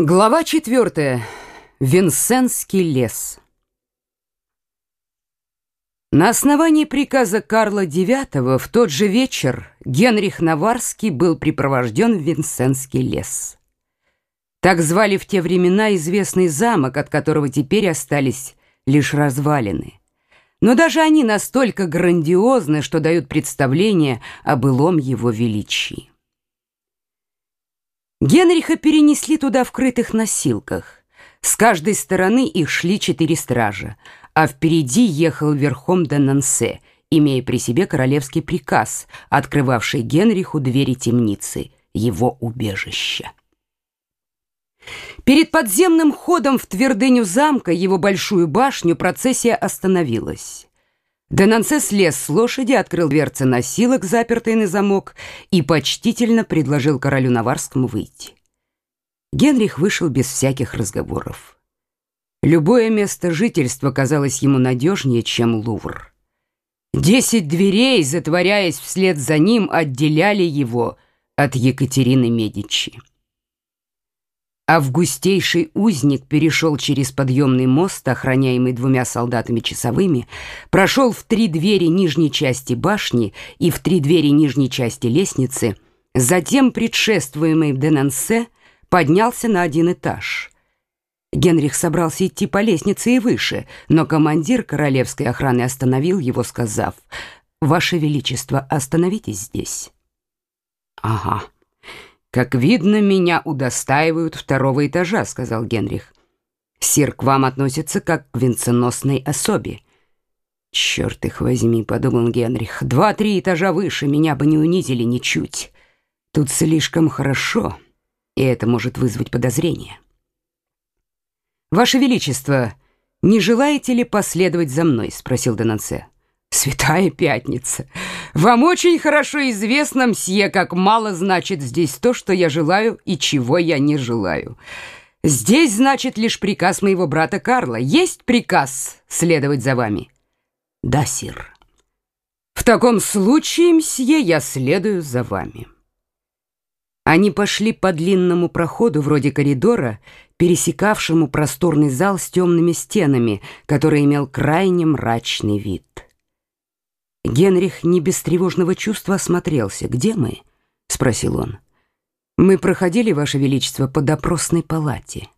Глава четвертая. Винсенский лес. На основании приказа Карла IX в тот же вечер Генрих Наварский был припровожден в Винсенский лес. Так звали в те времена известный замок, от которого теперь остались лишь развалины. Но даже они настолько грандиозны, что дают представление о былом его величии. Генриха перенесли туда в крытых носилках. С каждой стороны их шли четыре стража, а впереди ехал верхом Денансе, имея при себе королевский приказ, открывавший Генриху двери темницы, его убежища. Перед подземным ходом в твердыню замка, его большую башню, процессия остановилась. Денансе слез с лошади, открыл дверцы носилок, запертые на замок, и почтительно предложил королю Наварскому выйти. Генрих вышел без всяких разговоров. Любое место жительства казалось ему надежнее, чем Лувр. Десять дверей, затворяясь вслед за ним, отделяли его от Екатерины Медичи. Августейший узник перешел через подъемный мост, охраняемый двумя солдатами-часовыми, прошел в три двери нижней части башни и в три двери нижней части лестницы, затем, предшествуемый Денансе, поднялся на один этаж. Генрих собрался идти по лестнице и выше, но командир королевской охраны остановил его, сказав, «Ваше Величество, остановитесь здесь». «Ага». «Как видно, меня удостаивают второго этажа», — сказал Генрих. «Сир к вам относится как к венценосной особе». «Черт их возьми», — подумал Генрих, — «два-три этажа выше меня бы не унизили ничуть. Тут слишком хорошо, и это может вызвать подозрение». «Ваше Величество, не желаете ли последовать за мной?» — спросил Донансе. «Святая Пятница! Вам очень хорошо известно, мсье, как мало значит здесь то, что я желаю и чего я не желаю. Здесь значит лишь приказ моего брата Карла. Есть приказ следовать за вами?» «Да, сир». «В таком случае, мсье, я следую за вами». Они пошли по длинному проходу вроде коридора, пересекавшему просторный зал с темными стенами, который имел крайне мрачный вид. Генрих не без тревожного чувства осмотрелся. «Где мы?» — спросил он. «Мы проходили, Ваше Величество, по допросной палате».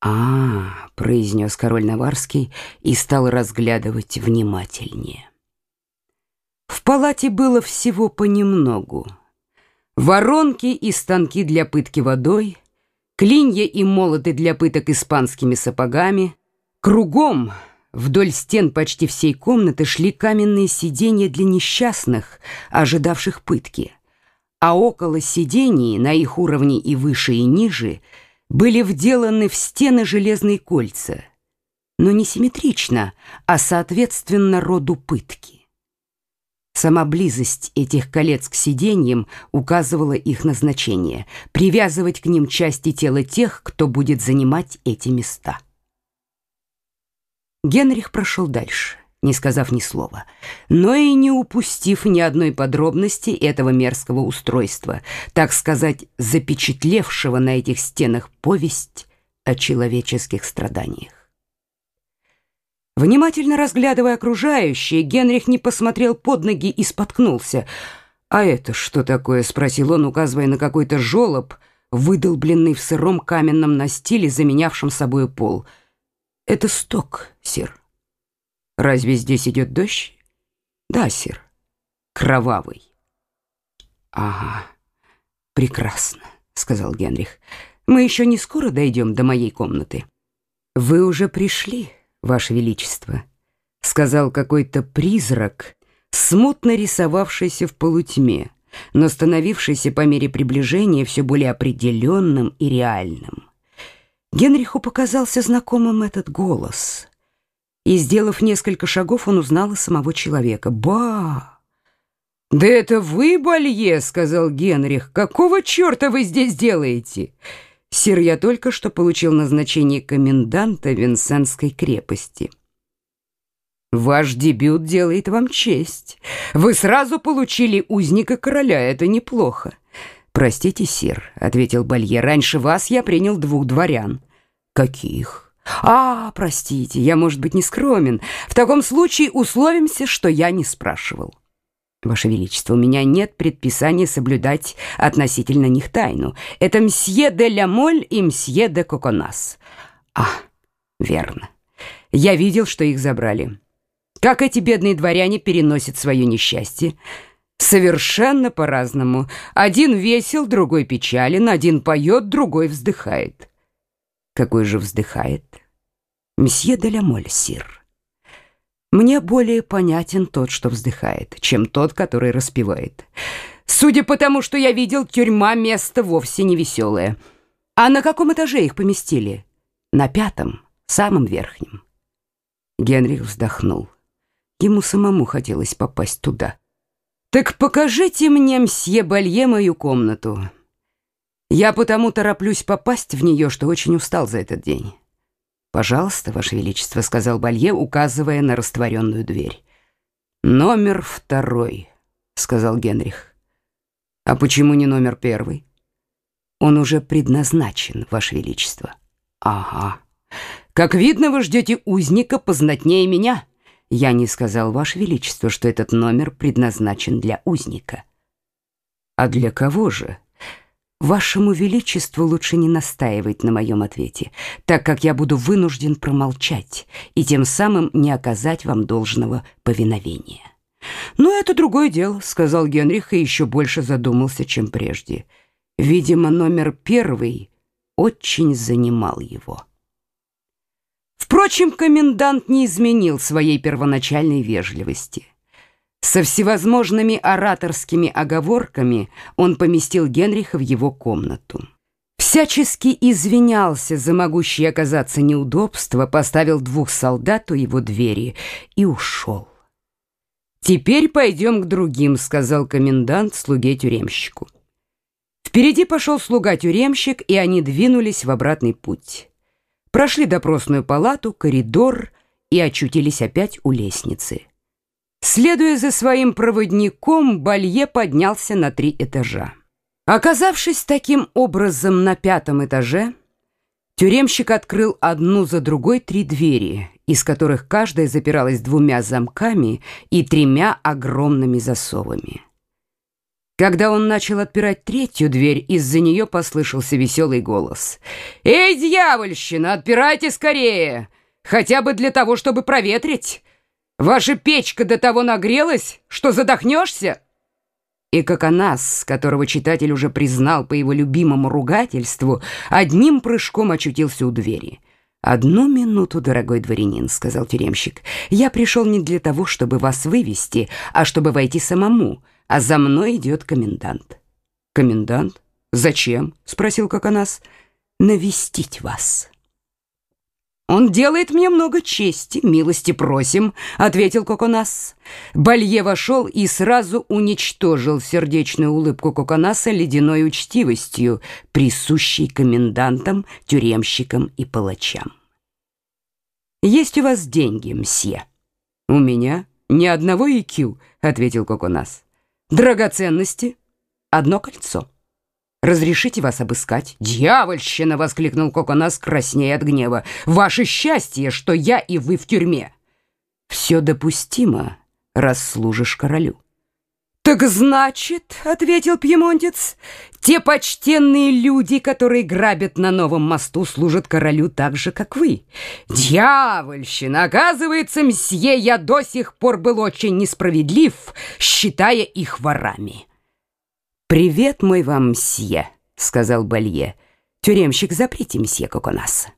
«А, — произнес король Наварский и стал разглядывать внимательнее. В палате было всего понемногу. Воронки и станки для пытки водой, клинья и молоты для пыток испанскими сапогами. Кругом Вдоль стен почти всей комнаты шли каменные сиденья для несчастных, ожидавших пытки. А около сидений, на их уровне и выше, и ниже, были вделаны в стены железные кольца. Но не симметрично, а соответственно роду пытки. Сама близость этих колец к сиденьям указывала их назначение — привязывать к ним части тела тех, кто будет занимать эти места. Генрих прошел дальше, не сказав ни слова, но и не упустив ни одной подробности этого мерзкого устройства, так сказать, запечатлевшего на этих стенах повесть о человеческих страданиях. Внимательно разглядывая окружающее, Генрих не посмотрел под ноги и споткнулся. «А это что такое?» — спросил он, указывая на какой-то жолоб, выдолбленный в сыром каменном настиле, заменявшем собой пол — это сток, сир. Разве здесь идет дождь? Да, сир. Кровавый. Ага. Прекрасно, сказал Генрих. Мы еще не скоро дойдем до моей комнаты. Вы уже пришли, ваше величество, сказал какой-то призрак, смутно рисовавшийся в полутьме, но становившийся по мере приближения все более определенным и реальным. Генриху показался знакомым этот голос. И, сделав несколько шагов, он узнал и самого человека. «Ба! Да это вы, Балье!» — сказал Генрих. «Какого черта вы здесь делаете?» «Сир, я только что получил назначение коменданта Винсентской крепости». «Ваш дебют делает вам честь. Вы сразу получили узника короля, это неплохо. «Простите, сир», — ответил Балье, — «раньше вас я принял двух дворян». «Каких?» «А, простите, я, может быть, не скромен. В таком случае условимся, что я не спрашивал». «Ваше Величество, у меня нет предписания соблюдать относительно них тайну. Это мсье де ля Моль и мсье де Коконас». «А, верно. Я видел, что их забрали. Как эти бедные дворяне переносят свое несчастье?» Совершенно по-разному. Один весел, другой печален, один поет, другой вздыхает. Какой же вздыхает? Мсье де ля Моль, сир. Мне более понятен тот, что вздыхает, чем тот, который распевает. Судя по тому, что я видел, тюрьма место вовсе не веселое. А на каком этаже их поместили? На пятом, самом верхнем. Генрих вздохнул. Ему самому хотелось попасть туда. «Так покажите мне, мсье Балье, мою комнату. Я потому тороплюсь попасть в нее, что очень устал за этот день». «Пожалуйста, Ваше Величество», — сказал Балье, указывая на растворенную дверь. «Номер второй», — сказал Генрих. «А почему не номер первый?» «Он уже предназначен, Ваше Величество». «Ага. Как видно, вы ждете узника познатнее меня». Я не сказал, Ваше Величество, что этот номер предназначен для узника. А для кого же? Вашему Величеству лучше не настаивать на моем ответе, так как я буду вынужден промолчать и тем самым не оказать вам должного повиновения. «Но «Ну, это другое дело», — сказал Генрих и еще больше задумался, чем прежде. Видимо, номер первый очень занимал его. Впрочем, комендант не изменил своей первоначальной вежливости. Со всевозможными ораторскими оговорками он поместил Генриха в его комнату. Всячески извинялся за могущее оказаться неудобство, поставил двух солдат у его двери и ушел. «Теперь пойдем к другим», — сказал комендант слуге-тюремщику. Впереди пошел слуга-тюремщик, и они двинулись в обратный путь прошли допросную палату, коридор и очутились опять у лестницы. Следуя за своим проводником, Балье поднялся на три этажа. Оказавшись таким образом на пятом этаже, тюремщик открыл одну за другой три двери, из которых каждая запиралась двумя замками и тремя огромными засовами. Когда он начал отпирать третью дверь, из-за нее послышался веселый голос. «Эй, дьявольщина, отпирайте скорее! Хотя бы для того, чтобы проветрить! Ваша печка до того нагрелась, что задохнешься!» И как Анас, которого читатель уже признал по его любимому ругательству, одним прыжком очутился у двери. «Одну минуту, дорогой дворянин», — сказал тюремщик. «Я пришел не для того, чтобы вас вывести, а чтобы войти самому» а за мной идет комендант. Комендант? Зачем? Спросил Коконас. Навестить вас. «Он делает мне много чести, милости просим», — ответил Коконас. Балье вошел и сразу уничтожил сердечную улыбку Коконаса ледяной учтивостью, присущей комендантам, тюремщикам и палачам. «Есть у вас деньги, мсье?» «У меня ни одного икю», — ответил Коконас. Драгоценности? Одно кольцо. Разрешите вас обыскать? Дьявольщина! воскликнул Коконас, краснея от гнева. Ваше счастье, что я и вы в тюрьме. Все допустимо, раз служишь королю. «Так значит, — ответил пьемонтец, — те почтенные люди, которые грабят на новом мосту, служат королю так же, как вы. Дьявольщина! Оказывается, мсье, я до сих пор был очень несправедлив, считая их ворами». «Привет мой вам, мсье», — сказал Балье. «Тюремщик, заприте мсье, нас».